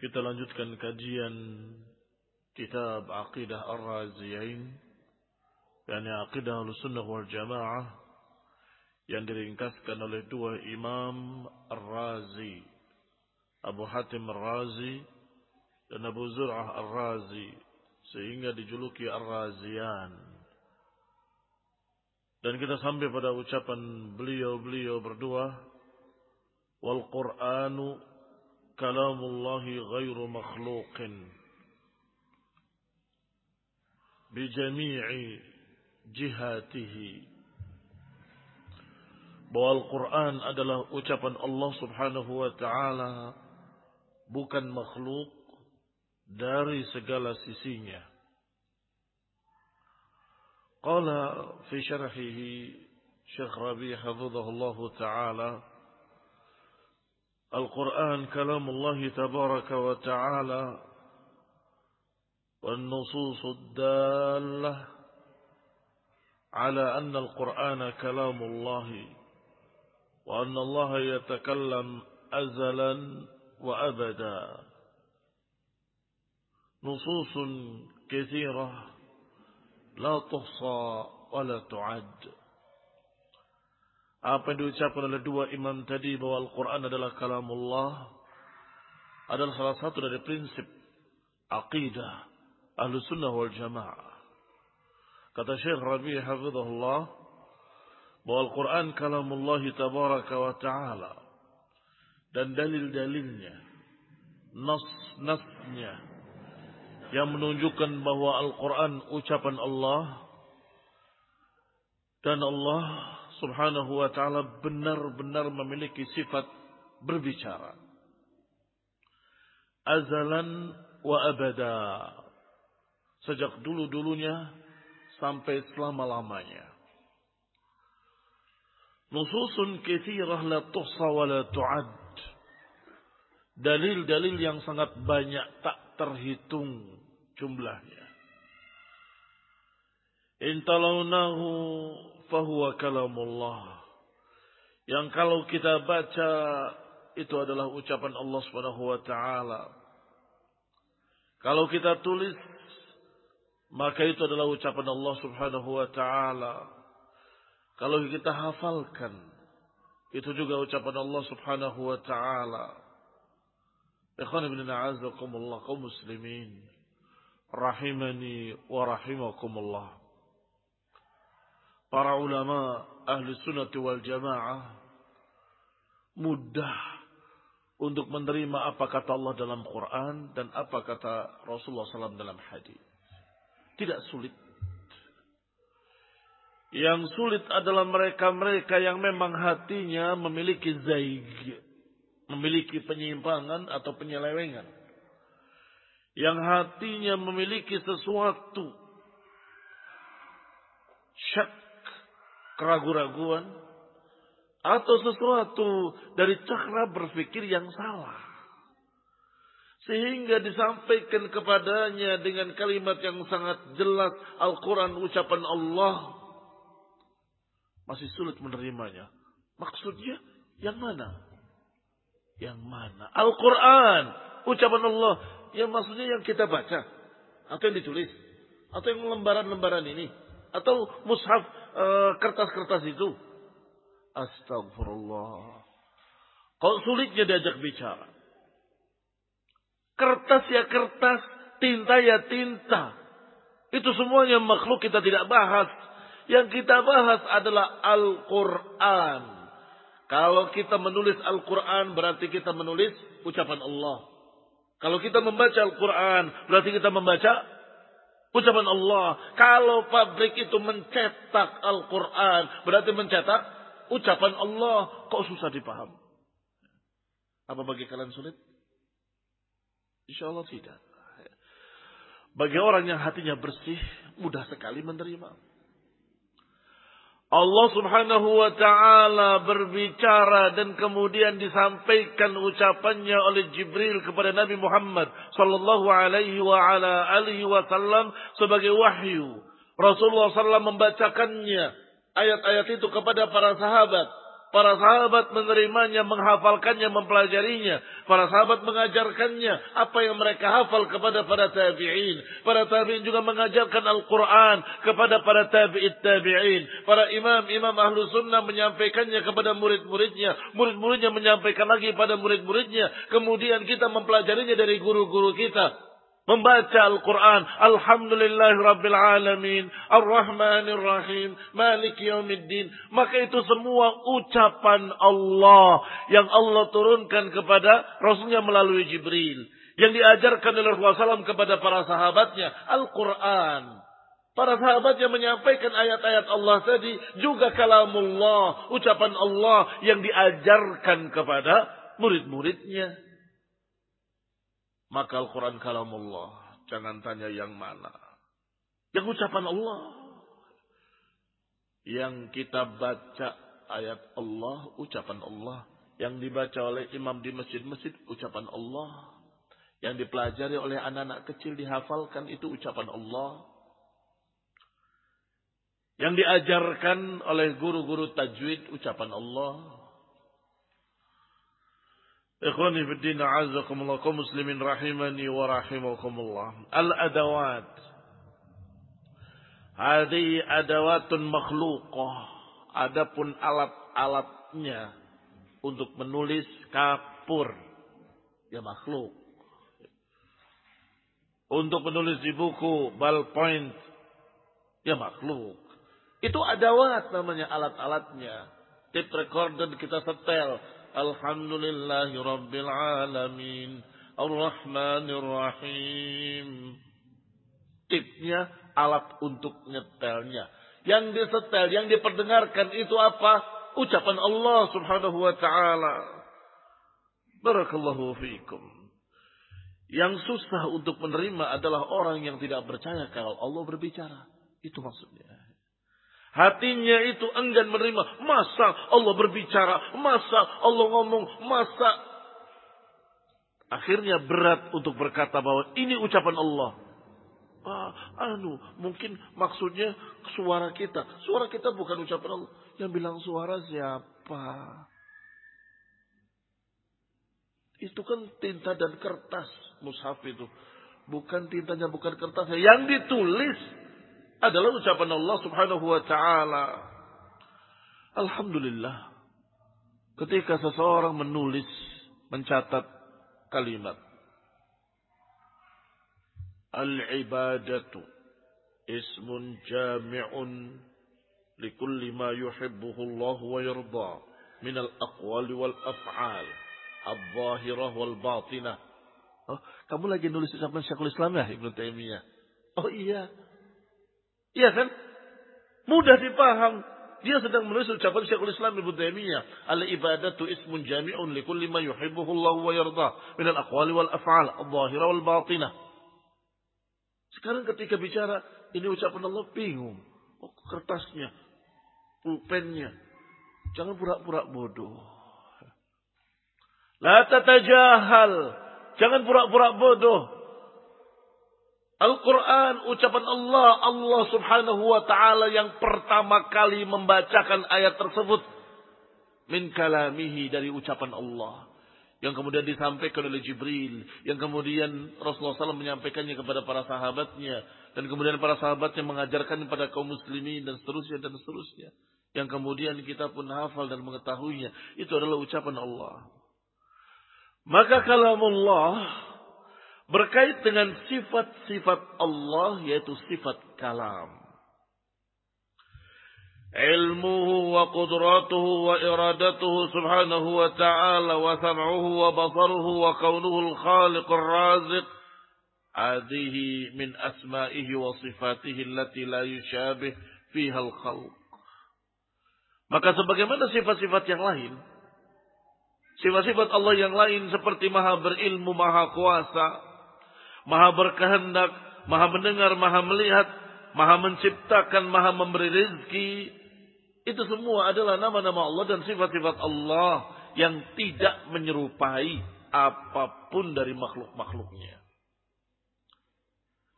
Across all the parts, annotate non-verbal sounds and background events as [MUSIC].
Kita lanjutkan kajian kitab Aqidah Ar-Raziyain yakni Aqidah Al-Sunnah wal Jamaah yang diringkaskan oleh dua imam Ar-Razi Abu Hatim Ar-Razi dan Abu Zur'ah Ar-Razi sehingga dijuluki Ar-Raziyan. Dan kita sampai pada ucapan beliau-beliau berdua wal Qur'anu كلام الله غير مخلوق بجميع جهاته bahwa Al-Quran adalah ucapan Allah subhanahu wa ta'ala bukan makhluk dari segala sisinya. Qala fi syarhihi Syekh Rabi hafizahullah ta'ala القرآن كلام الله تبارك وتعالى والنصوص الدالة على أن القرآن كلام الله وأن الله يتكلم أزلا وأبدا. نصوص كثيرة لا تحصى ولا تعد. Apa yang diucapkan oleh dua imam tadi bahwa Al-Quran adalah kalamullah adalah salah satu dari prinsip aqidah ahlu sunnah wal jamaah. Kata Syekh Rabi hafizahullah bahwa Al-Quran kalamullah tabaraka wa ta'ala dan dalil-dalilnya nas-nasnya yang menunjukkan bahwa Al-Quran ucapan Allah dan Allah subhanahu wa ta'ala benar-benar memiliki sifat berbicara. Azalan wa abada. Sejak dulu-dulunya sampai selama-lamanya. Nususun kathirah la tuhsa wa la tu'ad. Dalil-dalil yang sangat banyak tak terhitung jumlahnya. Intalaunahu fahuwa kalamullah. Yang kalau kita baca itu adalah ucapan Allah Subhanahu wa taala. Kalau kita tulis maka itu adalah ucapan Allah Subhanahu wa taala. Kalau kita hafalkan itu juga ucapan Allah Subhanahu wa taala. Ikhwan ibn a'azakumullah kaum muslimin rahimani wa rahimakumullah. Para ulama ahli sunnah wal jamaah mudah untuk menerima apa kata Allah dalam Quran dan apa kata Rasulullah SAW dalam hadis. Tidak sulit. Yang sulit adalah mereka-mereka yang memang hatinya memiliki zaig. Memiliki penyimpangan atau penyelewengan. Yang hatinya memiliki sesuatu. Syak. Keraguan-raguan atau sesuatu dari cakra berpikir yang salah. Sehingga disampaikan kepadanya dengan kalimat yang sangat jelas Al-Quran ucapan Allah. Masih sulit menerimanya. Maksudnya yang mana? Yang mana? Al-Quran ucapan Allah. Yang maksudnya yang kita baca. Atau yang ditulis. Atau yang lembaran-lembaran ini. Atau mushaf eh, kertas-kertas itu Astagfirullah. Kok sulitnya diajak bicara? Kertas ya kertas, tinta ya tinta. Itu semuanya makhluk kita tidak bahas. Yang kita bahas adalah Al-Quran. Kalau kita menulis Al-Quran berarti kita menulis ucapan Allah. Kalau kita membaca Al-Quran berarti kita membaca ucapan Allah. Kalau pabrik itu mencetak Al-Quran berarti mencetak ucapan Allah kok susah dipaham? Apa bagi kalian sulit? Insya Allah tidak. Bagi orang yang hatinya bersih, mudah sekali menerima. Allah subhanahu wa ta'ala berbicara dan kemudian disampaikan ucapannya oleh Jibril kepada Nabi Muhammad sallallahu alaihi wa ala alihi wasallam sebagai wahyu. Rasulullah sallallahu membacakannya ayat-ayat itu kepada para sahabat. Para sahabat menerimanya, menghafalkannya, mempelajarinya. Para sahabat mengajarkannya apa yang mereka hafal kepada para tabi'in. Para tabi'in juga mengajarkan Al-Quran kepada para tabi'it tabi'in. Para imam-imam ahlu sunnah menyampaikannya kepada murid-muridnya. Murid-muridnya menyampaikan lagi pada murid-muridnya. Kemudian kita mempelajarinya dari guru-guru kita membaca Al-Quran. Alhamdulillah Rabbil Alamin. Ar-Rahmanir Rahim. Malik Yawmiddin. Maka itu semua ucapan Allah. Yang Allah turunkan kepada Rasulnya melalui Jibril. Yang diajarkan oleh Rasulullah SAW kepada para sahabatnya. Al-Quran. Para sahabat yang menyampaikan ayat-ayat Allah tadi juga kalamullah, ucapan Allah yang diajarkan kepada murid-muridnya. Maka Al-Quran kalamullah. Jangan tanya yang mana. Yang ucapan Allah. Yang kita baca ayat Allah, ucapan Allah. Yang dibaca oleh imam di masjid-masjid, ucapan Allah. Yang dipelajari oleh anak-anak kecil dihafalkan itu ucapan Allah. Yang diajarkan oleh guru-guru tajwid ucapan Allah. Ikhwani fi din a'azzakumullah kaum muslimin rahimani wa rahimakumullah. Al-adawat. Hadi adawatun makhluqah. Adapun alat-alatnya untuk menulis kapur. Ya makhluk. Untuk menulis di buku ballpoint. Ya makhluk. Itu adawat namanya alat-alatnya. Tape recorder kita setel Alhamdulillahi Rabbil Alamin. Ar-Rahmanir Rahim. Tipnya alat untuk nyetelnya. Yang disetel, yang diperdengarkan itu apa? Ucapan Allah subhanahu wa ta'ala. Barakallahu fiikum. Yang susah untuk menerima adalah orang yang tidak percaya kalau Allah berbicara. Itu maksudnya. Hatinya itu enggan menerima. Masa Allah berbicara? Masa Allah ngomong? Masa? Akhirnya berat untuk berkata bahwa ini ucapan Allah. Ah, anu, mungkin maksudnya suara kita. Suara kita bukan ucapan Allah. Yang bilang suara siapa? Itu kan tinta dan kertas mushaf itu. Bukan tintanya, bukan kertasnya. Yang ditulis adalah ucapan Allah Subhanahu wa taala. Alhamdulillah. Ketika seseorang menulis, mencatat kalimat Al-ibadatu ismun jami'un likulli ma yuhibbuhu Allah wa yarda min al-aqwali wal af'al al-zahirah wal batinah. Oh, kamu lagi nulis ucapan Syekhul Islam ya Ibnu Taimiyah? Oh iya. Iya kan? Mudah dipaham. Dia sedang menulis ucapan Syekhul Islam Ibnu Taimiyah, "Al ibadatu ismun jami'un li kulli ma yuhibbuhu Allah wa yarda min al aqwali wal af'al adh-dhahira wal batinah." Sekarang ketika bicara ini ucapan Allah bingung. Oh, kertasnya, pulpennya. Jangan pura-pura bodoh. La tatajahal. Jangan pura-pura bodoh. Al-Quran ucapan Allah, Allah subhanahu wa ta'ala yang pertama kali membacakan ayat tersebut. Min kalamihi dari ucapan Allah. Yang kemudian disampaikan oleh Jibril. Yang kemudian Rasulullah SAW menyampaikannya kepada para sahabatnya. Dan kemudian para sahabatnya mengajarkannya kepada kaum muslimin dan seterusnya dan seterusnya. Yang kemudian kita pun hafal dan mengetahuinya. Itu adalah ucapan Allah. Maka kalamullah berkait dengan sifat-sifat Allah yaitu sifat kalam. Ilmuhu wa qudratuhu wa iradatuhu subhanahu wa ta'ala wa sam'uhu wa basaruhu wa kaunuhu al-khaliq al-raziq Adihi min asma'ihi wa sifatihi allati la yushabih fiha al-khalq. Maka sebagaimana sifat-sifat yang lain, sifat-sifat Allah yang lain seperti maha berilmu, maha kuasa, maha berkehendak, maha mendengar, maha melihat, maha menciptakan, maha memberi rezeki. Itu semua adalah nama-nama Allah dan sifat-sifat Allah yang tidak menyerupai apa pun dari makhluk-makhluknya.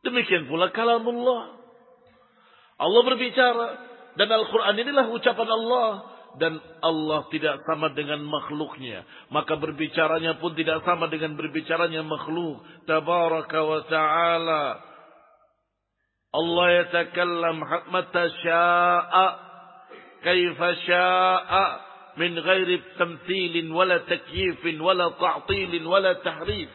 Demikian pula kalamullah. Allah berbicara dan Al-Quran inilah ucapan Allah dan Allah tidak sama dengan makhluknya. Maka berbicaranya pun tidak sama dengan berbicaranya makhluk. Tabaraka wa ta'ala. Allah yatakallam mata sya'a. Kaifa sya'a. Min ghairi tamthilin wala takyifin wala ta'tilin wala tahrif.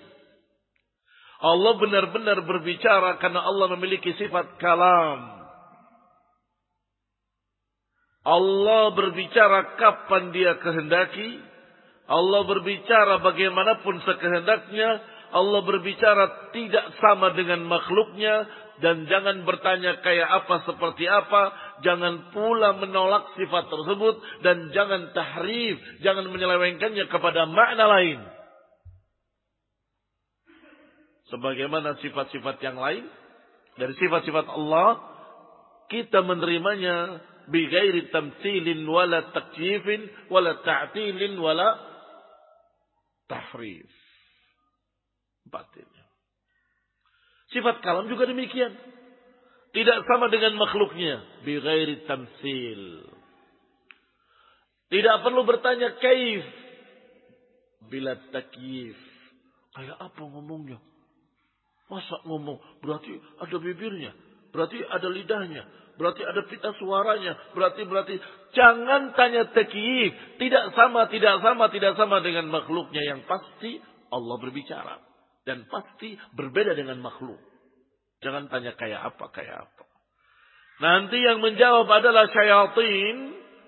Allah benar-benar berbicara karena Allah memiliki sifat kalam Allah berbicara kapan dia kehendaki. Allah berbicara bagaimanapun sekehendaknya. Allah berbicara tidak sama dengan makhluknya. Dan jangan bertanya kayak apa seperti apa. Jangan pula menolak sifat tersebut. Dan jangan tahrif. Jangan menyelewengkannya kepada makna lain. Sebagaimana sifat-sifat yang lain. Dari sifat-sifat Allah. Kita menerimanya bighairi tamthilin wala takyifin wala ta'tilin wala tahrif. Batinnya. Sifat kalam juga demikian. Tidak sama dengan makhluknya. Bighairi tamthil. Tidak perlu bertanya kaif. Bila takyif. Kayak apa ngomongnya? Masa ngomong? Berarti ada bibirnya. Berarti ada lidahnya. Berarti ada pita suaranya. Berarti berarti jangan tanya takyif. Tidak sama, tidak sama, tidak sama dengan makhluknya yang pasti Allah berbicara dan pasti berbeda dengan makhluk. Jangan tanya kayak apa, kayak apa. Nanti yang menjawab adalah syaitan,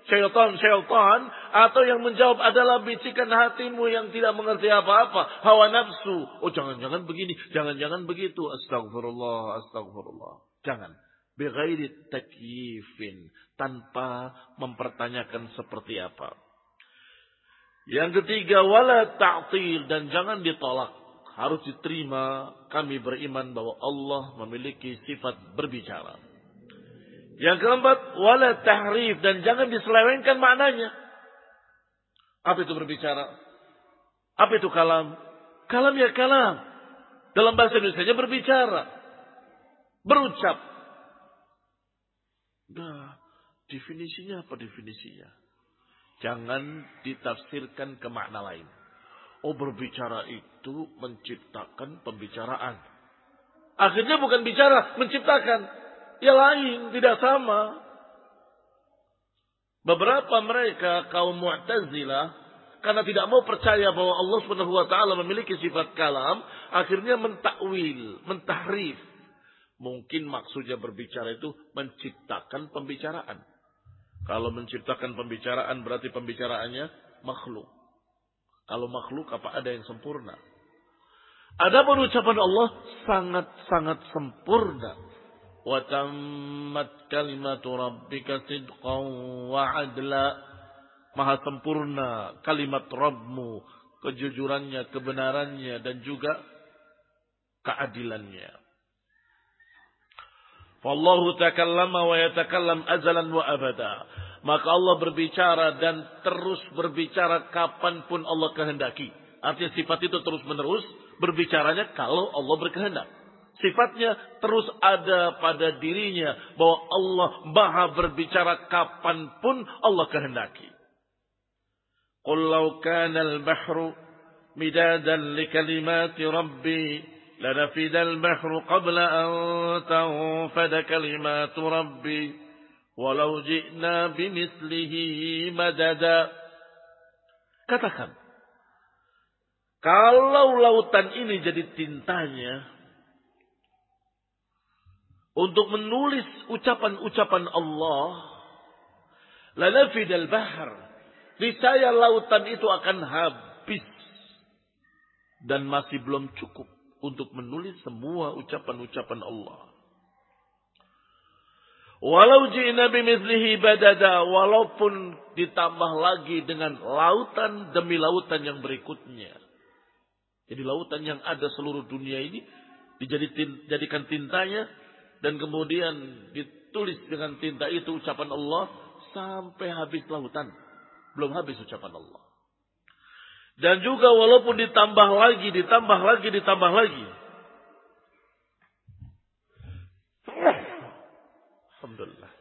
syaitan, syaitan, atau yang menjawab adalah bisikan hatimu yang tidak mengerti apa-apa, hawa nafsu. Oh jangan-jangan begini, jangan-jangan begitu. Astagfirullah, astagfirullah. Jangan bighairi takyifin tanpa mempertanyakan seperti apa. Yang ketiga wala ta'til dan jangan ditolak. Harus diterima kami beriman bahwa Allah memiliki sifat berbicara. Yang keempat, wala tahrif dan jangan diselewengkan maknanya. Apa itu berbicara? Apa itu kalam? Kalam ya kalam. Dalam bahasa Indonesia berbicara. Berucap. Nah, definisinya apa definisinya? Jangan ditafsirkan ke makna lain. Oh berbicara itu menciptakan pembicaraan. Akhirnya bukan bicara, menciptakan. Ya lain, tidak sama. Beberapa mereka kaum Mu'tazilah karena tidak mau percaya bahwa Allah taala memiliki sifat kalam, akhirnya mentakwil, mentahrif. Mungkin maksudnya berbicara itu menciptakan pembicaraan. Kalau menciptakan pembicaraan berarti pembicaraannya makhluk. Kalau makhluk apa ada yang sempurna? Ada ucapan Allah sangat-sangat sempurna. Wa tammat kalimatu rabbika sidqan wa adla. Maha sempurna kalimat Rabbmu, kejujurannya, kebenarannya dan juga keadilannya. Wallahu takallama wa yatakallam azalan wa abada. Maka Allah berbicara dan terus berbicara kapan pun Allah kehendaki. Artinya sifat itu terus menerus berbicaranya kalau Allah berkehendak. Sifatnya terus ada pada dirinya bahwa Allah maha berbicara kapan pun Allah kehendaki. Qul law al-bahru midadan li kalimati rabbi لنفد البحر قبل أن تنفد كلمات ربي ولو جئنا بمثله مددا katakan kalau lautan ini jadi tintanya untuk menulis ucapan-ucapan Allah lanafidal bahar niscaya lautan itu akan habis dan masih belum cukup untuk menulis semua ucapan-ucapan Allah. Walau ji'na bimithlihi badada, walaupun ditambah lagi dengan lautan demi lautan yang berikutnya. Jadi lautan yang ada seluruh dunia ini dijadikan tintanya dan kemudian ditulis dengan tinta itu ucapan Allah sampai habis lautan. Belum habis ucapan Allah. Dan juga walaupun ditambah lagi, ditambah lagi, ditambah lagi. Alhamdulillah.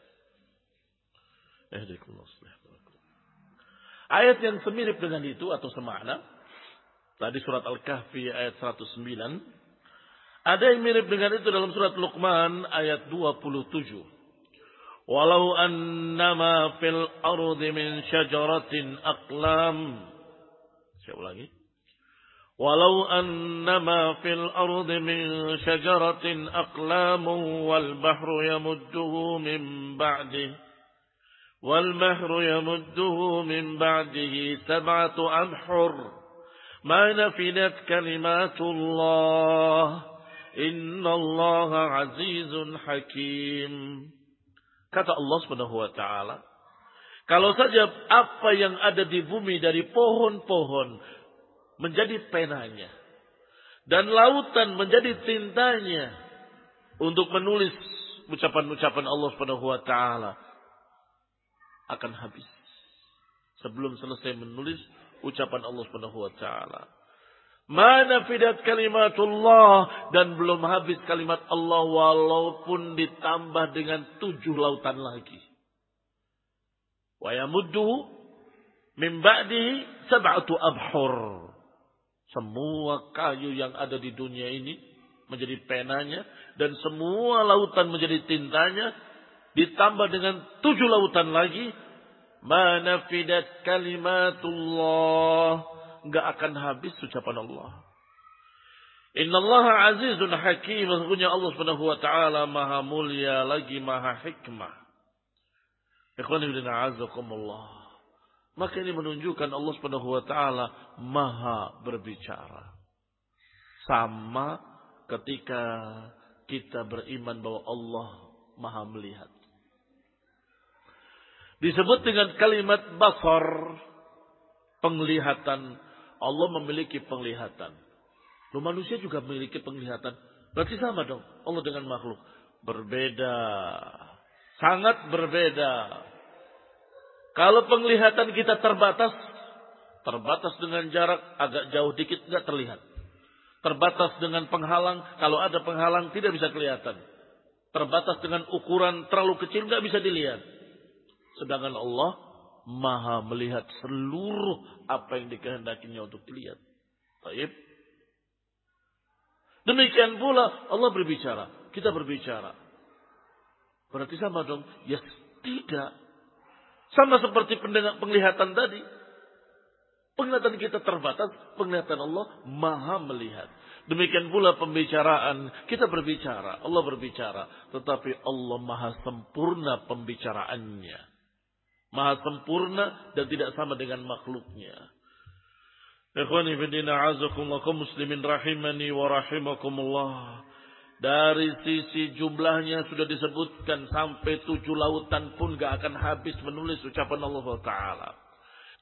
Ayat yang semirip dengan itu atau semakna. Tadi surat Al-Kahfi ayat 109. Ada yang mirip dengan itu dalam surat Luqman ayat 27. Walau annama fil ardi min syajaratin aqlam saya ulangi. Walau annama fil ardi min syajaratin aqlamu wal bahru yamudduhu min ba'dih wal bahru yamudduhu min ba'dihi sab'atu abhur ma nafidat kalimatullah inna Allah azizun hakim kata Allah Subhanahu wa taala kalau saja apa yang ada di bumi dari pohon-pohon menjadi penanya. Dan lautan menjadi tintanya. Untuk menulis ucapan-ucapan Allah subhanahu wa ta'ala. Akan habis. Sebelum selesai menulis ucapan Allah subhanahu wa ta'ala. Mana fidat kalimatullah dan belum habis kalimat Allah walaupun ditambah dengan tujuh lautan lagi. Wa yamudduhu min ba'dihi sab'atu abhur. Semua kayu yang ada di dunia ini menjadi penanya dan semua lautan menjadi tintanya ditambah dengan tujuh lautan lagi mana fidat kalimatullah nggak akan habis ucapan Allah. Inna Allah azizun hakim. Sesungguhnya Allah subhanahu wa ta'ala maha mulia lagi maha hikmah. Maka ini menunjukkan Allah Subhanahu wa taala maha berbicara. Sama ketika kita beriman bahwa Allah maha melihat. Disebut dengan kalimat basar, penglihatan. Allah memiliki penglihatan. Lu manusia juga memiliki penglihatan. Berarti sama dong Allah dengan makhluk. Berbeda Sangat berbeda. Kalau penglihatan kita terbatas, terbatas dengan jarak agak jauh dikit nggak terlihat. Terbatas dengan penghalang, kalau ada penghalang tidak bisa kelihatan. Terbatas dengan ukuran terlalu kecil nggak bisa dilihat. Sedangkan Allah maha melihat seluruh apa yang dikehendakinya untuk dilihat. Baik. Demikian pula Allah berbicara, kita berbicara. Berarti sama dong? Ya tidak. Sama seperti penglihatan tadi. Penglihatan kita terbatas, penglihatan Allah maha melihat. Demikian pula pembicaraan, kita berbicara, Allah berbicara. Tetapi Allah maha sempurna pembicaraannya. Maha sempurna dan tidak sama dengan makhluknya. Ikhwani fidina azakumullah muslimin rahimani wa. Dari sisi jumlahnya sudah disebutkan sampai tujuh lautan pun gak akan habis menulis ucapan Allah Ta'ala.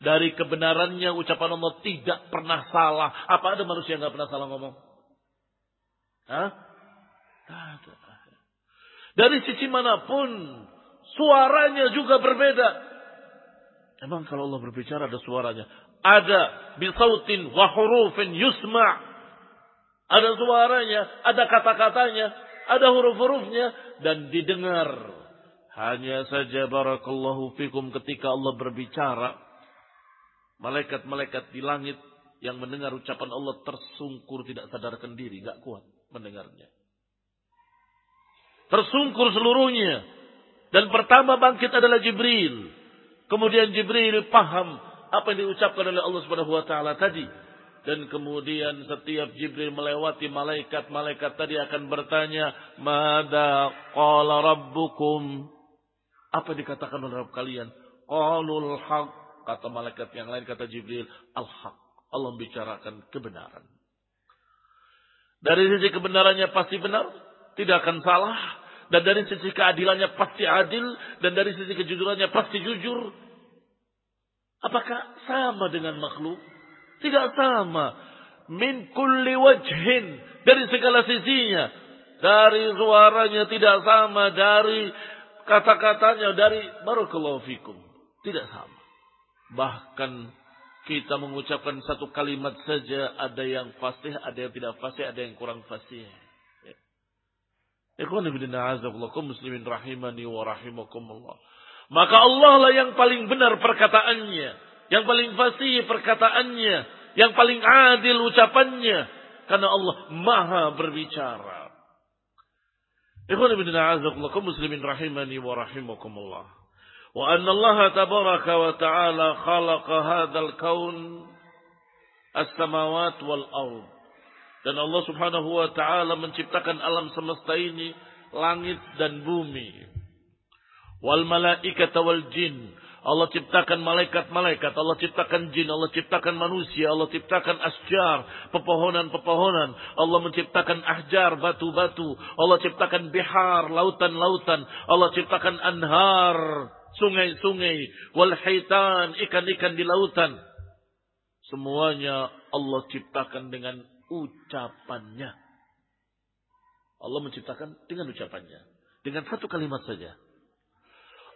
Dari kebenarannya ucapan Allah tidak pernah salah. Apa ada manusia yang gak pernah salah ngomong? Hah? Ada. Dari sisi mana pun suaranya juga berbeda. Emang kalau Allah berbicara ada suaranya? Ada bisautin wa hurufin yusma' Ada suaranya, ada kata-katanya, ada huruf-hurufnya dan didengar. Hanya saja barakallahu fikum ketika Allah berbicara, malaikat-malaikat di langit yang mendengar ucapan Allah tersungkur tidak sadarkan diri, gak kuat mendengarnya. Tersungkur seluruhnya. Dan pertama bangkit adalah Jibril. Kemudian Jibril paham apa yang diucapkan oleh Allah Subhanahu wa taala tadi dan kemudian setiap Jibril melewati malaikat-malaikat tadi akan bertanya, "Mada qala rabbukum?" Apa dikatakan oleh Rabb kalian? Qalul haq. Kata malaikat yang lain kata Jibril, al-haq. Allah membicarakan kebenaran. Dari sisi kebenarannya pasti benar, tidak akan salah. Dan dari sisi keadilannya pasti adil. Dan dari sisi kejujurannya pasti jujur. Apakah sama dengan makhluk? Tidak sama. Min kulli wajhin. Dari segala sisinya. Dari suaranya tidak sama. Dari kata-katanya. Dari barakallahu. Tidak sama. Bahkan kita mengucapkan satu kalimat saja. Ada yang fasih, ada yang tidak fasih, ada yang kurang fasih. Ya. Maka Allah lah yang paling benar perkataannya. Yang paling fasih perkataannya. Yang paling adil ucapannya. Karena Allah maha berbicara. Ikhwan muslimin rahimani wa rahimakumullah. Wa anna Allah tabaraka wa ta'ala khalaqa hadal kaun as-samawat wal ard. Dan Allah subhanahu wa ta'ala menciptakan alam semesta ini. Langit dan bumi. Wal malaikata wal jin Allah ciptakan malaikat-malaikat, Allah ciptakan jin, Allah ciptakan manusia, Allah ciptakan asjar, pepohonan-pepohonan, Allah menciptakan ahjar, batu-batu, Allah ciptakan bihar, lautan-lautan, Allah ciptakan anhar, sungai-sungai, wal haitan, ikan-ikan di lautan. Semuanya Allah ciptakan dengan ucapannya. Allah menciptakan dengan ucapannya. Dengan satu kalimat saja.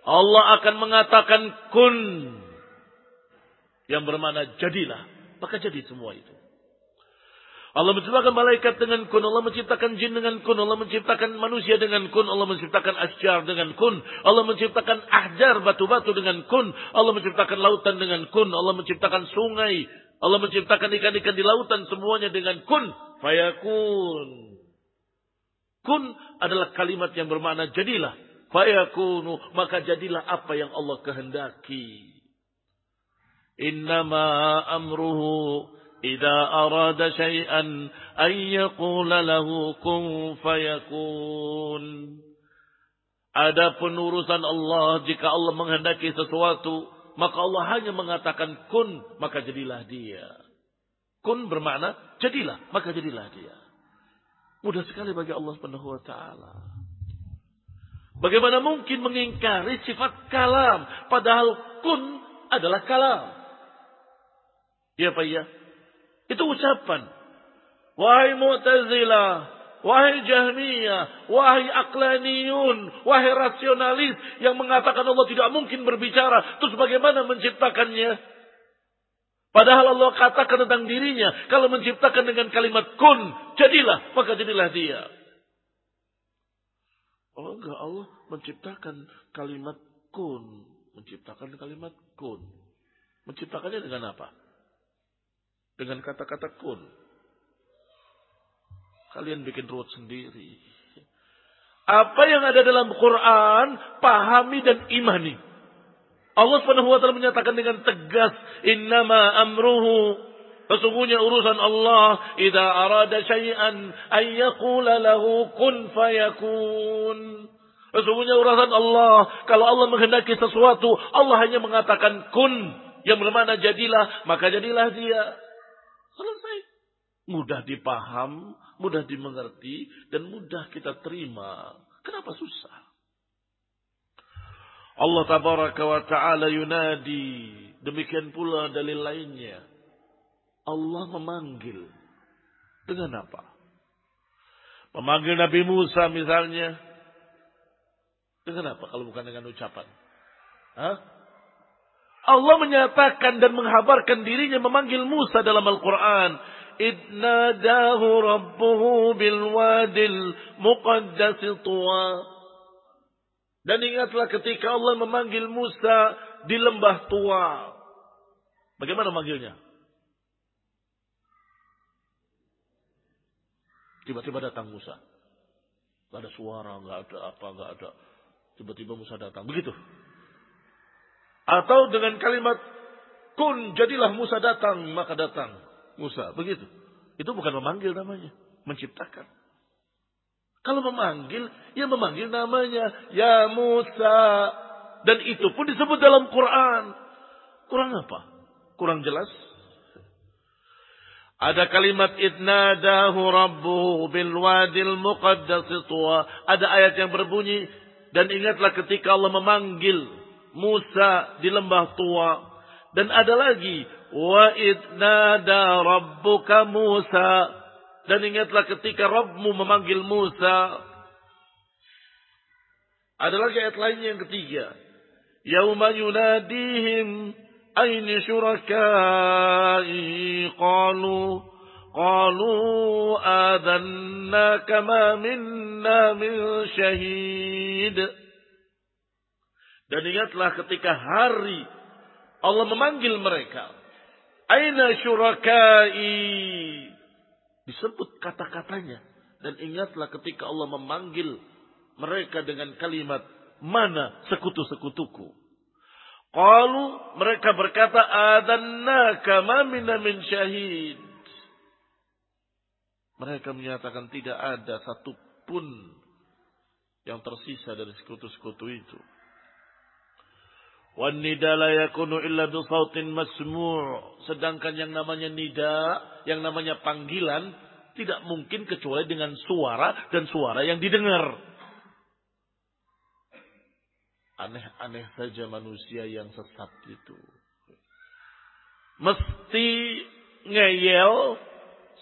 Allah akan mengatakan kun. Yang bermakna jadilah. Maka jadi semua itu. Allah menciptakan malaikat dengan kun. Allah menciptakan jin dengan kun. Allah menciptakan manusia dengan kun. Allah menciptakan asjar dengan kun. Allah menciptakan ahjar batu-batu dengan kun. Allah menciptakan lautan dengan kun. Allah menciptakan sungai. Allah menciptakan ikan-ikan di lautan semuanya dengan kun. Fayakun. Kun adalah kalimat yang bermakna jadilah. Fayakunu maka jadilah apa yang Allah kehendaki. Innama amruhu idza arada syai'an ay yaqula lahu kun fayakun. Ada penurusan Allah jika Allah menghendaki sesuatu, maka Allah hanya mengatakan kun, maka jadilah dia. Kun bermakna jadilah, maka jadilah dia. Mudah sekali bagi Allah Subhanahu wa taala. Bagaimana mungkin mengingkari sifat kalam. Padahal kun adalah kalam. Ya Pak ya. Itu ucapan. Wahai Mu'tazilah. Wahai Jahmiyah, wahai Aklaniyun, wahai rasionalis yang mengatakan Allah tidak mungkin berbicara, terus bagaimana menciptakannya? Padahal Allah katakan tentang dirinya, kalau menciptakan dengan kalimat kun, jadilah, maka jadilah dia. Oh enggak, Allah menciptakan kalimat kun. Menciptakan kalimat kun. Menciptakannya dengan apa? Dengan kata-kata kun. Kalian bikin ruwet sendiri. Apa yang ada dalam Quran, pahami dan imani. Allah taala menyatakan dengan tegas, "Innama amruhu" Sesungguhnya urusan Allah, "Idza arada syai'an ay yaqula lahu kun fayakun." Sesungguhnya urusan Allah, kalau Allah menghendaki sesuatu, Allah hanya mengatakan kun, yang bermakna jadilah, maka jadilah dia. Selesai. Mudah dipaham, mudah dimengerti, dan mudah kita terima. Kenapa susah? Allah tabaraka wa ta'ala yunadi. Demikian pula dalil lainnya. Allah memanggil. Dengan apa? Memanggil Nabi Musa misalnya. Dengan apa kalau bukan dengan ucapan? Hah? Allah menyatakan dan menghabarkan dirinya memanggil Musa dalam Al-Quran. Idnadahu rabbuhu bilwadil muqaddas tuwa. Dan ingatlah ketika Allah memanggil Musa di lembah tua. Bagaimana memanggilnya? Tiba-tiba datang Musa. Gak ada suara, gak ada apa, gak ada. Tiba-tiba Musa datang. Begitu. Atau dengan kalimat kun jadilah Musa datang maka datang Musa begitu. Itu bukan memanggil namanya, menciptakan. Kalau memanggil, ya memanggil namanya ya Musa dan itu pun disebut dalam Quran. Kurang apa? Kurang jelas? Ada kalimat idnadahu rabbuhu bil wadil muqaddas tuwa. Ada ayat yang berbunyi dan ingatlah ketika Allah memanggil Musa di lembah tua. Dan ada lagi, wa idnada rabbuka Musa. Dan ingatlah ketika Rabbmu memanggil Musa. Ada lagi ayat lainnya yang ketiga. Yauma yunadihim aini syurakai qalu قالوا آذنا كما منا من شهيد dan ingatlah ketika hari Allah memanggil mereka. Aina syurakai. Disebut kata-katanya. Dan ingatlah ketika Allah memanggil mereka dengan kalimat. Mana sekutu-sekutuku. Qalu mereka berkata adannaka ma minna min syahid. Mereka menyatakan tidak ada satupun yang tersisa dari sekutu-sekutu itu. Wan nida la yakunu illa bi sautin masmu'. Sedangkan yang namanya nida, yang namanya panggilan tidak mungkin kecuali dengan suara dan suara yang didengar. Aneh-aneh saja manusia yang sesat itu. Mesti ngeyel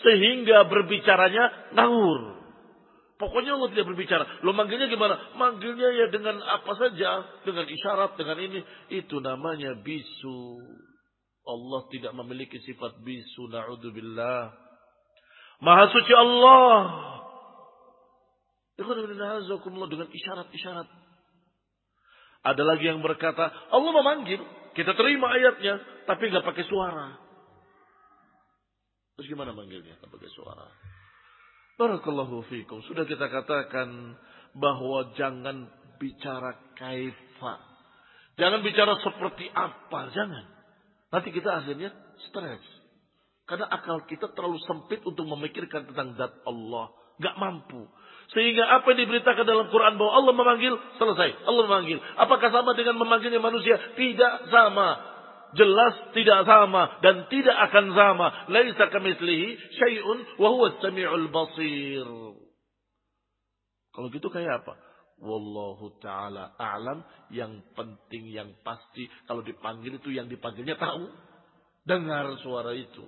sehingga berbicaranya ngawur. Pokoknya Allah tidak berbicara. Lo manggilnya gimana? Manggilnya ya dengan apa saja. Dengan isyarat, dengan ini. Itu namanya bisu. Allah tidak memiliki sifat bisu. Na'udzubillah. Maha suci Allah. Dengan isyarat-isyarat. Ada lagi yang berkata, Allah memanggil. Kita terima ayatnya. Tapi nggak pakai suara. Terus gimana manggilnya? Nggak pakai suara. Barakallahu fikum. Sudah kita katakan bahwa jangan bicara kaifa. Jangan bicara seperti apa. Jangan. Nanti kita akhirnya stres. Karena akal kita terlalu sempit untuk memikirkan tentang zat Allah. Gak mampu. Sehingga apa yang diberitakan dalam Quran bahwa Allah memanggil, selesai. Allah memanggil. Apakah sama dengan memanggilnya manusia? Tidak sama jelas tidak sama dan tidak akan sama. Laisa kamitslihi syai'un wa huwa samiul basir. Kalau gitu kayak apa? Wallahu taala a'lam. Yang penting yang pasti kalau dipanggil itu yang dipanggilnya tahu. Dengar suara itu.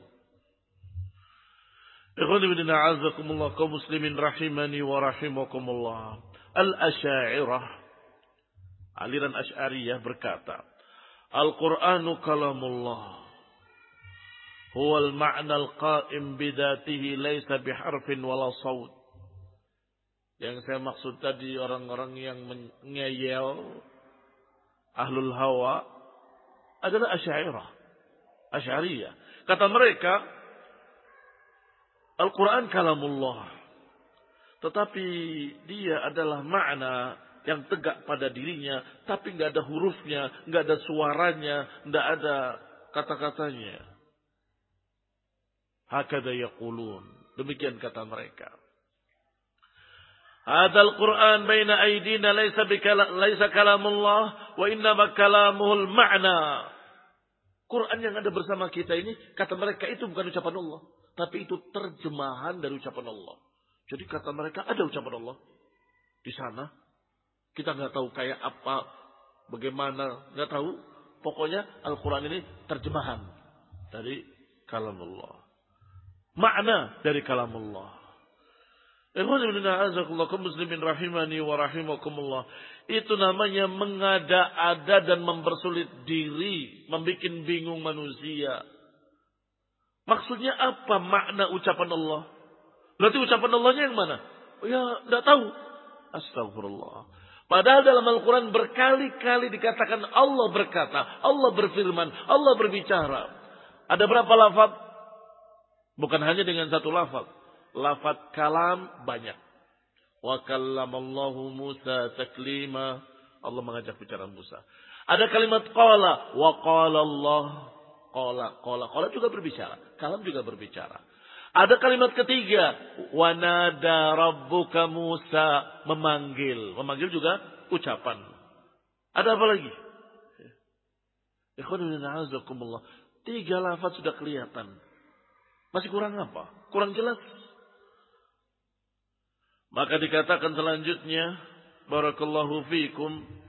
Ikhwan ibn a'azakumullah kaum muslimin rahimani wa rahimakumullah. Al-Asy'ariyah aliran Asy'ariyah berkata, Al-Qur'anu kalamullah. Huwa al-ma'na al-qa'im bidatihi laysa biharfin wala saut. Yang saya maksud tadi orang-orang yang mengeyel ahlul hawa adalah Asy'ariyah. Asy'ariyah. Kata mereka, Al-Quran kalamullah. Tetapi dia adalah makna yang tegak pada dirinya. Tapi nggak ada hurufnya, nggak ada suaranya, nggak ada kata-katanya. Hakada yaqulun. Demikian kata mereka. Hadal Quran baina aidina laisa bikala laisa kalamullah wa innama kalamuhul ma'na. Quran yang ada bersama kita ini kata mereka itu bukan ucapan Allah. Tapi itu terjemahan dari ucapan Allah. Jadi kata mereka ada ucapan Allah. Di sana. Kita nggak tahu kayak apa. Bagaimana. nggak tahu. Pokoknya Al-Quran ini terjemahan. Dari kalam Allah. Makna dari kalam Allah. Itu namanya mengada-ada dan mempersulit diri. Membuat bingung manusia Maksudnya apa makna ucapan Allah? Berarti ucapan Allahnya yang mana? Ya, tidak tahu. Astagfirullah. Padahal dalam Al-Quran berkali-kali dikatakan Allah berkata, Allah berfirman, Allah berbicara. Ada berapa lafaz? Bukan hanya dengan satu lafaz. Lafaz kalam banyak. Wa kallamallahu Musa taklima. Allah mengajak bicara Musa. Ada kalimat qala wa qala Allah Kola, kola, kola juga berbicara. Kalam juga berbicara. Ada kalimat ketiga. Wanada rabbuka Musa. Memanggil. Memanggil juga ucapan. Ada apa lagi? Tiga lafaz sudah kelihatan. Masih kurang apa? Kurang jelas. Maka dikatakan selanjutnya. Barakallahu fiikum.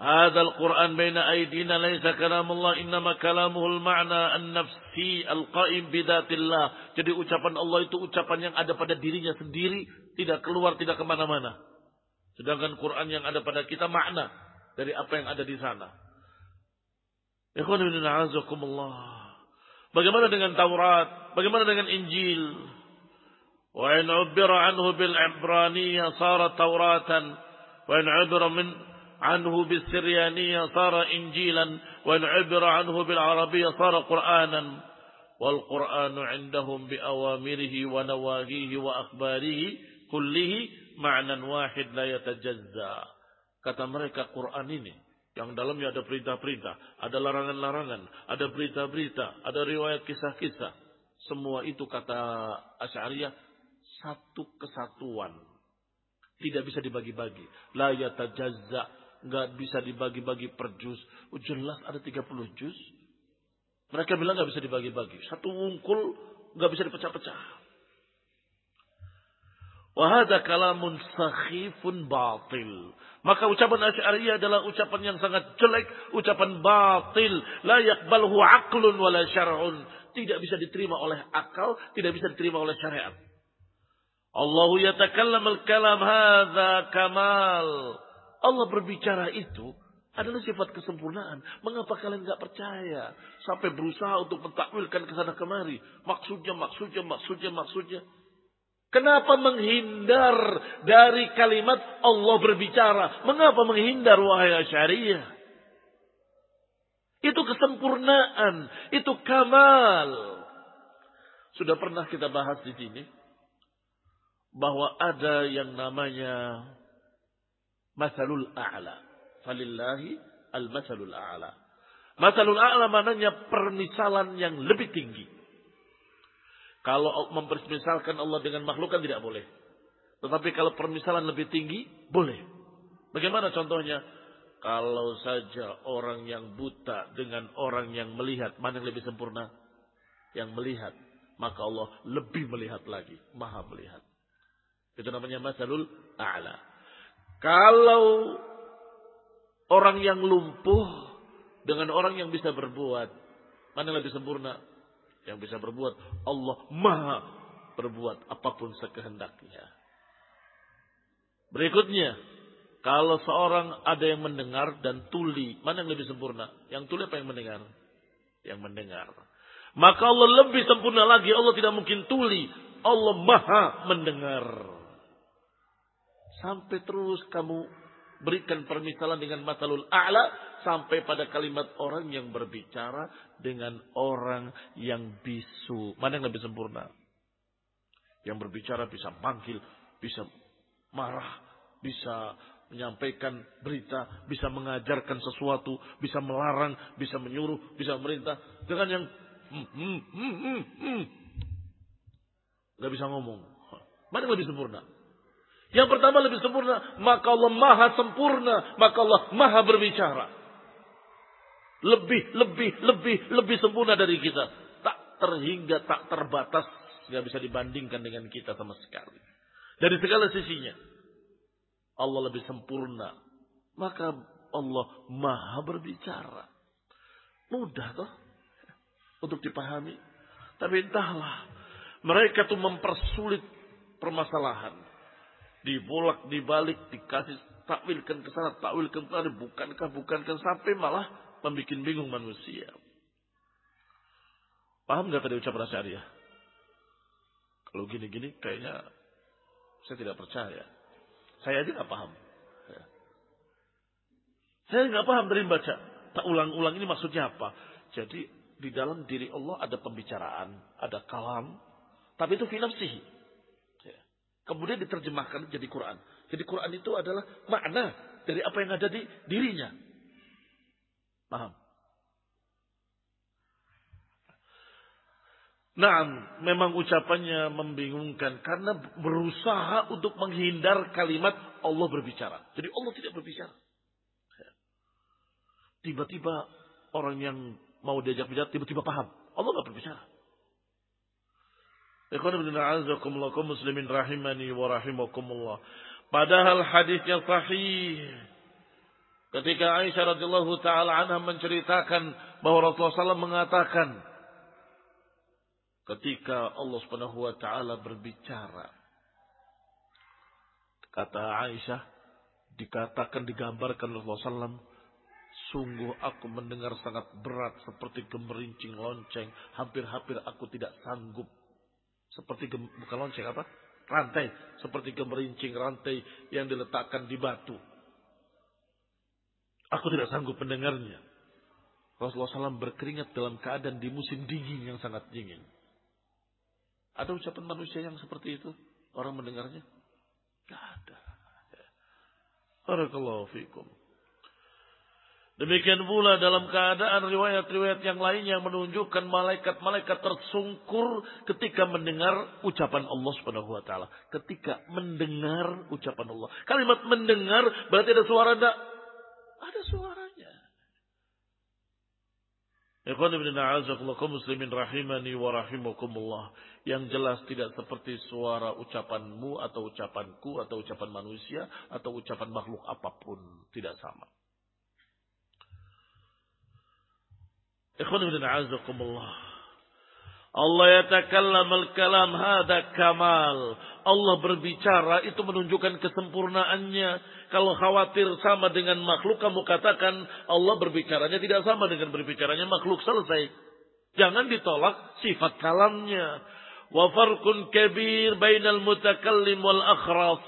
هذا القرآن بين أيدينا ليس كلام الله إنما كلامه المعنى النفسي القائم بذات الله jadi ucapan Allah itu ucapan yang ada pada dirinya sendiri tidak keluar tidak kemana-mana sedangkan Quran yang ada pada kita makna dari apa yang ada di sana Bagaimana dengan Taurat? Bagaimana dengan Injil? Wa in 'ubbira anhu bil 'ibraniyya sara Tauratan wa in 'ubbira min عنه بالسريانية صار إنجيلا وإن عبر عنه بالعربية صار قرآنا والقرآن عندهم بأوامره ونواهيه وأخباره كله معنى واحد لا يتجزى kata mereka Quran ini yang dalamnya ada perintah-perintah, ada larangan-larangan, ada berita-berita, ada riwayat kisah-kisah. Semua itu kata Asy'ariyah satu kesatuan. Tidak bisa dibagi-bagi. La yatajazza nggak bisa dibagi-bagi per juz. Oh, jelas ada 30 juz. Mereka bilang nggak bisa dibagi-bagi. Satu wungkul nggak bisa dipecah-pecah. Wahada kalamun sakhifun batil. Maka ucapan Asy'ariyah adalah ucapan yang sangat jelek, ucapan batil, la yaqbaluhu aqlun wala syar'un. Tidak bisa diterima oleh akal, tidak bisa diterima oleh syariat. Allahu yatakallam al-kalam hadza kamal. Allah berbicara itu adalah sifat kesempurnaan. Mengapa kalian nggak percaya? Sampai berusaha untuk mentakwilkan ke sana kemari. Maksudnya, maksudnya, maksudnya, maksudnya. Kenapa menghindar dari kalimat Allah berbicara? Mengapa menghindar wahai syariah? Itu kesempurnaan, itu kamal. Sudah pernah kita bahas di sini bahwa ada yang namanya masalul a'la. Falillahi al-masalul a'la. Masalul a'la maknanya permisalan yang lebih tinggi. Kalau mempermisalkan Allah dengan makhluk kan tidak boleh. Tetapi kalau permisalan lebih tinggi, boleh. Bagaimana contohnya? Kalau saja orang yang buta dengan orang yang melihat, mana yang lebih sempurna? Yang melihat. Maka Allah lebih melihat lagi. Maha melihat. Itu namanya masalul a'la. Kalau orang yang lumpuh dengan orang yang bisa berbuat, mana yang lebih sempurna? yang bisa berbuat. Allah maha berbuat apa pun sekehendaknya. Berikutnya, kalau seorang ada yang mendengar dan tuli, mana yang lebih sempurna? Yang tuli apa yang mendengar? Yang mendengar. Maka Allah lebih sempurna lagi. Allah tidak mungkin tuli. Allah maha mendengar. Sampai terus kamu berikan permisalan dengan matalul a'la sampai pada kalimat orang yang berbicara dengan orang yang bisu. Mana yang lebih sempurna? Yang berbicara bisa panggil, bisa marah, bisa menyampaikan berita, bisa mengajarkan sesuatu, bisa melarang, bisa menyuruh, bisa memerintah. Dengan yang hmm, hmm, hmm, hmm, hmm. Gak bisa ngomong. Mana yang lebih sempurna? Yang pertama lebih sempurna, maka Allah maha sempurna, maka Allah maha berbicara. Lebih, lebih, lebih, lebih sempurna dari kita. Tak terhingga, tak terbatas, nggak bisa dibandingkan dengan kita sama sekali. Dari segala sisinya. Allah lebih sempurna. Maka Allah maha berbicara. Mudah toh untuk dipahami. Tapi entahlah. Mereka tuh mempersulit permasalahan dibolak dibalik dikasih takwilkan ke sana takwilkan ke sana. Bukankah bukankah sampai malah membuat bingung manusia? Paham nggak tadi ucapan Asy'ariyah kalau gini-gini kayaknya saya tidak percaya. Saya aja nggak paham. Ya. saya nggak paham dari baca. Tak ulang-ulang ini maksudnya apa? Jadi di dalam diri Allah ada pembicaraan ada kalam tapi itu finafsihi Kemudian diterjemahkan jadi Quran. Jadi Quran itu adalah makna dari apa yang ada di dirinya. Paham? Nah, memang ucapannya membingungkan karena berusaha untuk menghindar kalimat Allah berbicara. Jadi Allah tidak berbicara. Tiba-tiba orang yang mau diajak bicara tiba-tiba paham. Allah nggak berbicara. Ikhwan ibn a'azakumullah muslimin rahimani wa rahimakumullah. Padahal hadisnya sahih. Ketika Aisyah radhiyallahu taala anha menceritakan bahwa Rasulullah SAW mengatakan ketika Allah Subhanahu wa taala berbicara kata Aisyah dikatakan digambarkan Rasulullah SAW Sungguh aku mendengar sangat berat seperti gemerincing lonceng. Hampir-hampir aku tidak sanggup seperti bukan lonceng apa? Rantai. Seperti gemerincing rantai yang diletakkan di batu. Aku tidak sanggup mendengarnya. Rasulullah SAW berkeringat dalam keadaan di musim dingin yang sangat dingin. Ada ucapan manusia yang seperti itu? Orang mendengarnya? Tidak ada. Barakallahu fikum. Demikian pula dalam keadaan riwayat-riwayat yang lain yang menunjukkan malaikat-malaikat tersungkur ketika mendengar ucapan Allah Subhanahu wa taala. Ketika mendengar ucapan Allah. Kalimat mendengar berarti ada suara enggak? Ada suaranya. Ikhwan ibn muslimin rahimani wa rahimakumullah. Yang jelas tidak seperti suara ucapanmu atau ucapanku atau ucapan manusia atau ucapan makhluk apa pun. Tidak sama. Ikhwan ibn a'azakumullah. Allah yatakallam al-kalam hada kamal. Allah berbicara itu menunjukkan kesempurnaannya. Kalau khawatir sama dengan makhluk kamu katakan Allah berbicaranya tidak sama dengan berbicaranya makhluk selesai. Jangan ditolak sifat kalamnya. Wa farqun kabir bainal mutakallim wal akhras.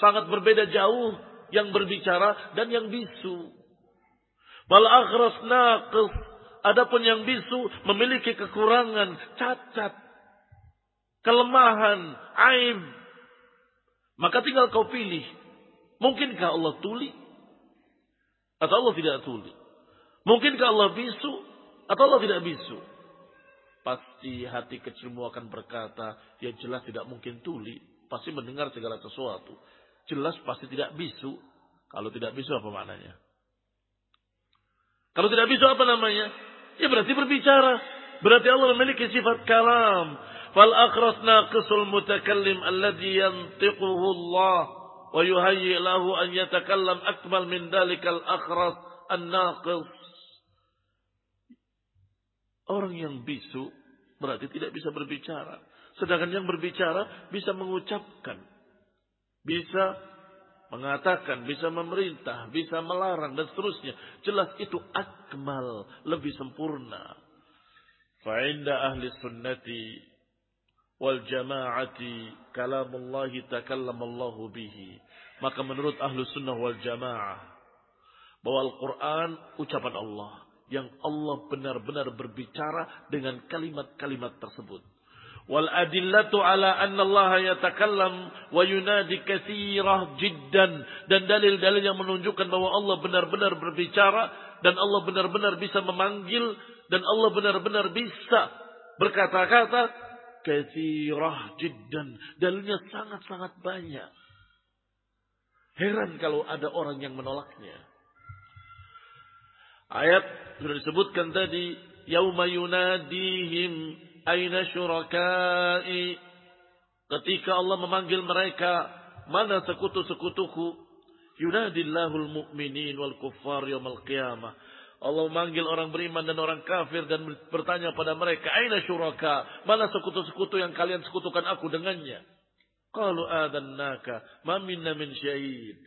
Sangat berbeda jauh yang berbicara dan yang bisu. Bal akhras naqis. Adapun yang bisu memiliki kekurangan, cacat, kelemahan, aib. Maka tinggal kau pilih. Mungkinkah Allah tuli? Atau Allah tidak tuli? Mungkinkah Allah bisu? Atau Allah tidak bisu? Pasti hati kecilmu akan berkata, ya jelas tidak mungkin tuli. Pasti mendengar segala sesuatu. Jelas pasti tidak bisu. Kalau tidak bisu apa maknanya? Kalau tidak bisa apa namanya? Ya berarti berbicara. Berarti Allah memiliki sifat kalam. Fal akhras naqisul mutakallim alladhi yantiquhu Allah wa yuhayyi lahu an yatakallam akmal min dalikal akhras an-naqis. Orang yang bisu berarti tidak bisa berbicara. Sedangkan yang berbicara bisa mengucapkan. Bisa mengatakan, bisa memerintah, bisa melarang dan seterusnya. Jelas itu akmal, lebih sempurna. Fa'inda ahli sunnati wal jama'ati kalamullahi takallamallahu bihi. Maka menurut ahlu sunnah wal jama'ah bahwa Al-Quran ucapan Allah yang Allah benar-benar berbicara dengan kalimat-kalimat tersebut. Wal adillatu ala anna Allah yatakallam wa yunadi katsirah jiddan dan dalil-dalil yang menunjukkan bahwa Allah benar-benar berbicara dan Allah benar-benar bisa memanggil dan Allah benar-benar bisa berkata-kata katsirah jiddan. Dalilnya sangat-sangat banyak. Heran kalau ada orang yang menolaknya. Ayat sudah disebutkan tadi, yauma yunadihim aina syurakai. Ketika Allah memanggil mereka, mana sekutu-sekutuku? Yunadillahul mu'minin wal kuffar yaumal qiyamah. Allah memanggil orang beriman dan orang kafir dan bertanya pada mereka, Aina syuraka? Mana sekutu-sekutu yang kalian sekutukan aku dengannya? Qalu adannaka, ma minna min syahid.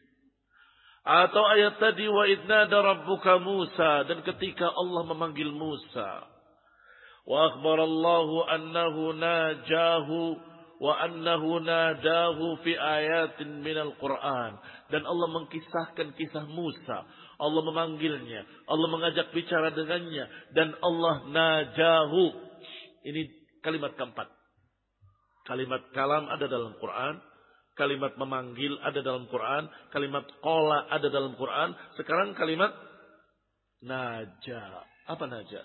Atau ayat tadi wa idnada rabbuka Musa dan ketika Allah memanggil Musa. Akhbarallahu annahu najahu wa annahu nadahu fi ayatin minal Qur'an dan Allah mengkisahkan kisah Musa. Allah memanggilnya, Allah mengajak bicara dengannya dan Allah najahu. Ini kalimat keempat. Kalimat kalam ada dalam Quran, Kalimat memanggil ada dalam Quran. Kalimat kola ada dalam Quran. Sekarang kalimat naja. Apa naja?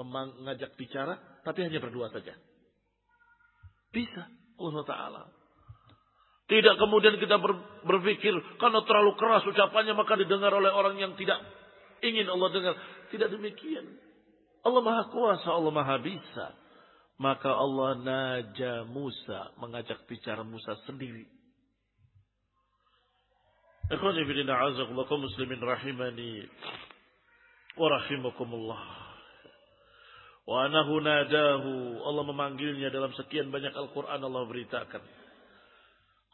Mengajak bicara, tapi hanya berdua saja. Bisa. Allah Ta'ala. Tidak kemudian kita berpikir, karena terlalu keras ucapannya maka didengar oleh orang yang tidak ingin Allah dengar. Tidak demikian. Allah Maha Kuasa, Allah Maha Bisa. Maka Allah naja Musa mengajak bicara Musa sendiri. Ikhwani fillah azakullah kaum muslimin rahimani wa. Wa anahu nadahu Allah memanggilnya dalam sekian banyak Al-Qur'an Allah beritakan.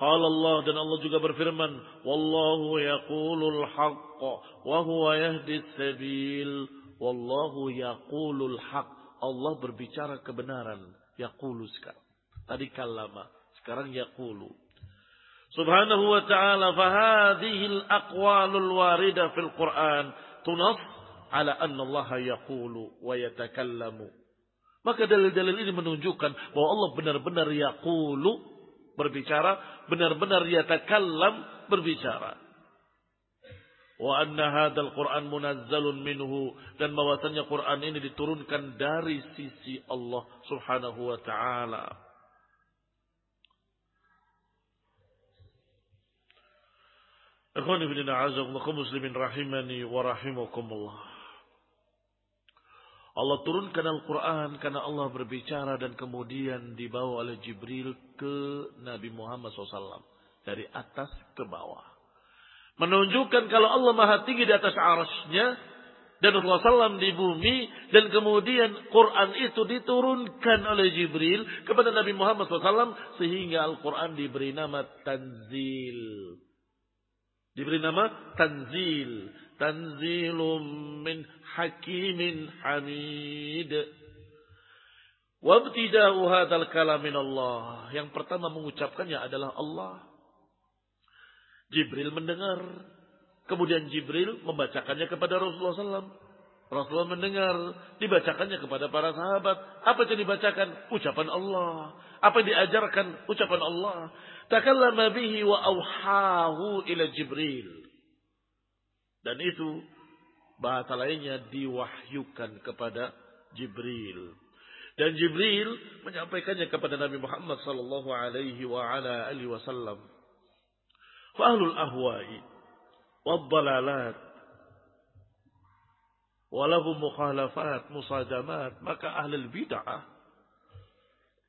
Qala Allah dan Allah juga berfirman, wallahu yaqulul haqq wa huwa yahdi sabil. Wallahu yaqulul haqq Allah berbicara kebenaran. Yaqulu sekarang. Tadi kalama. Sekarang yaqulu. Subhanahu wa ta'ala. Fahadihil aqwalul warida fil Quran. Tunas ala anna Allah yaqulu wa yatakallamu. Maka dalil-dalil ini menunjukkan bahwa Allah benar-benar yaqulu berbicara, benar-benar yatakallam berbicara wa anna hadzal Qur'an munazzalun minhu dan bahwasannya Quran ini diturunkan dari sisi Allah Subhanahu wa taala. Ikhwani fillah azakumullah muslimin rahimani wa rahimakumullah. Allah turunkan Al-Quran karena Allah berbicara dan kemudian dibawa oleh Jibril ke Nabi Muhammad SAW. Dari atas ke bawah. Menunjukkan kalau Allah maha tinggi di atas arasnya. Dan Rasulullah SAW di bumi. Dan kemudian Quran itu diturunkan oleh Jibril kepada Nabi Muhammad SAW. Sehingga Al-Quran diberi nama Tanzil. Diberi nama Tanzil. Tanzilum min hakimin hamid. Wabtida'u hadal kalamin Allah. Yang pertama mengucapkannya adalah Allah. Jibril mendengar. Kemudian Jibril membacakannya kepada Rasulullah SAW. Rasulullah mendengar, dibacakannya kepada para sahabat. Apa yang dibacakan? Ucapan Allah. Apa yang diajarkan? Ucapan Allah. Takallama bihi wa auhahu ila Jibril. Dan itu bahasa lainnya diwahyukan kepada Jibril. Dan Jibril menyampaikannya kepada Nabi Muhammad sallallahu alaihi wa ala alihi wasallam. Fahlul ahwa'i waddalalat walahu mukhalafat musadamat maka ahli bid'ah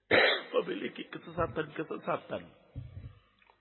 [CLEARS THROAT] memiliki kesesatan-kesesatan